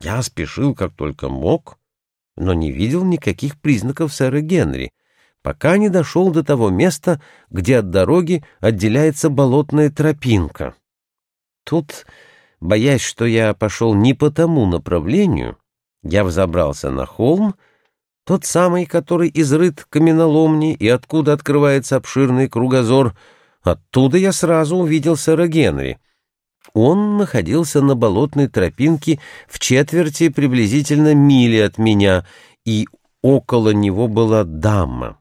Я спешил как только мог, но не видел никаких признаков сэра Генри, пока не дошел до того места, где от дороги отделяется болотная тропинка. Тут, боясь, что я пошел не по тому направлению, я взобрался на холм, тот самый, который изрыт каменоломней и откуда открывается обширный кругозор. Оттуда я сразу увидел сэра Генри. Он находился на болотной тропинке в четверти приблизительно мили от меня, и около него была дама,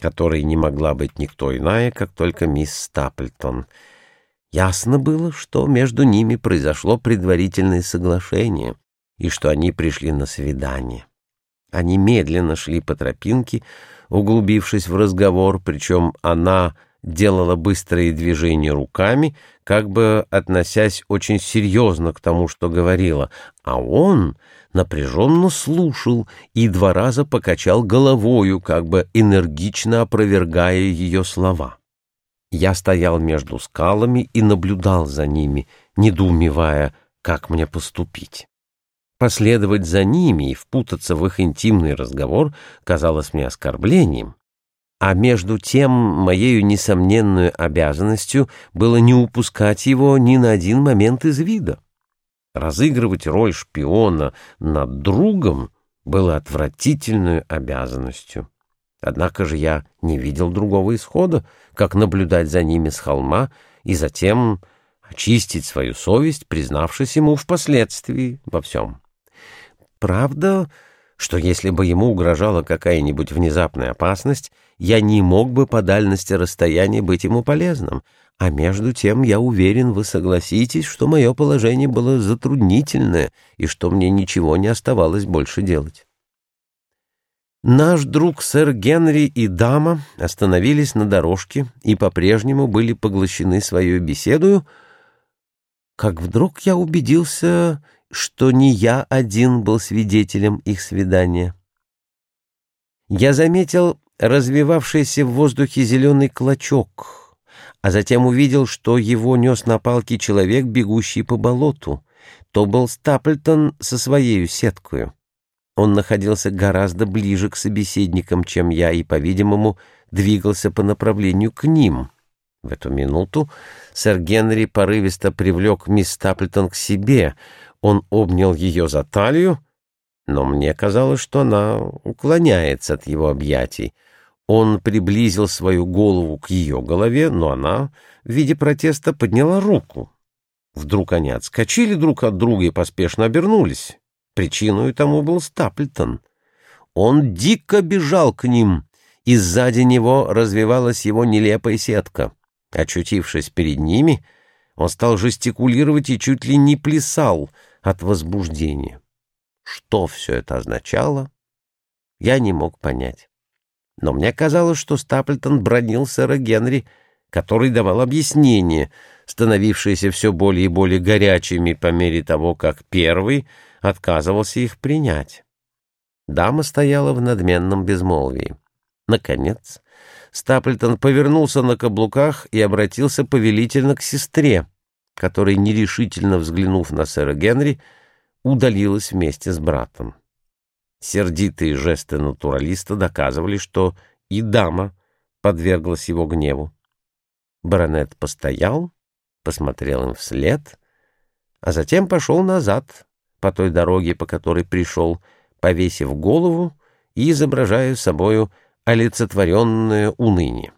которой не могла быть никто иная, как только мисс Стаплтон. Ясно было, что между ними произошло предварительное соглашение и что они пришли на свидание. Они медленно шли по тропинке, углубившись в разговор, причем она делала быстрые движения руками, как бы относясь очень серьезно к тому, что говорила, а он напряженно слушал и два раза покачал головою, как бы энергично опровергая ее слова. Я стоял между скалами и наблюдал за ними, недоумевая, как мне поступить. Последовать за ними и впутаться в их интимный разговор казалось мне оскорблением, а между тем моею несомненную обязанностью было не упускать его ни на один момент из вида. Разыгрывать роль шпиона над другом было отвратительной обязанностью. Однако же я не видел другого исхода, как наблюдать за ними с холма и затем очистить свою совесть, признавшись ему впоследствии во всем. Правда, что если бы ему угрожала какая-нибудь внезапная опасность, я не мог бы по дальности расстояния быть ему полезным, а между тем я уверен, вы согласитесь, что мое положение было затруднительное и что мне ничего не оставалось больше делать. Наш друг сэр Генри и дама остановились на дорожке и по-прежнему были поглощены своей беседою, как вдруг я убедился что не я один был свидетелем их свидания. Я заметил развивавшийся в воздухе зеленый клочок, а затем увидел, что его нес на палке человек, бегущий по болоту. То был Стаплтон со своей сеткою. Он находился гораздо ближе к собеседникам, чем я, и, по-видимому, двигался по направлению к ним. В эту минуту сэр Генри порывисто привлек мисс Стаплтон к себе — он обнял ее за талию, но мне казалось, что она уклоняется от его объятий. Он приблизил свою голову к ее голове, но она в виде протеста подняла руку. Вдруг они отскочили друг от друга и поспешно обернулись. Причиной тому был Стаплтон. Он дико бежал к ним, и сзади него развивалась его нелепая сетка. Очутившись перед ними, он стал жестикулировать и чуть ли не плясал — от возбуждения. Что все это означало, я не мог понять. Но мне казалось, что Стаплтон бронил сэра Генри, который давал объяснения, становившиеся все более и более горячими по мере того, как первый отказывался их принять. Дама стояла в надменном безмолвии. Наконец, Стаплтон повернулся на каблуках и обратился повелительно к сестре, которая, нерешительно взглянув на сэра Генри, удалилась вместе с братом. Сердитые жесты натуралиста доказывали, что и дама подверглась его гневу. Баронет постоял, посмотрел им вслед, а затем пошел назад по той дороге, по которой пришел, повесив голову и изображая собою олицетворенное уныние.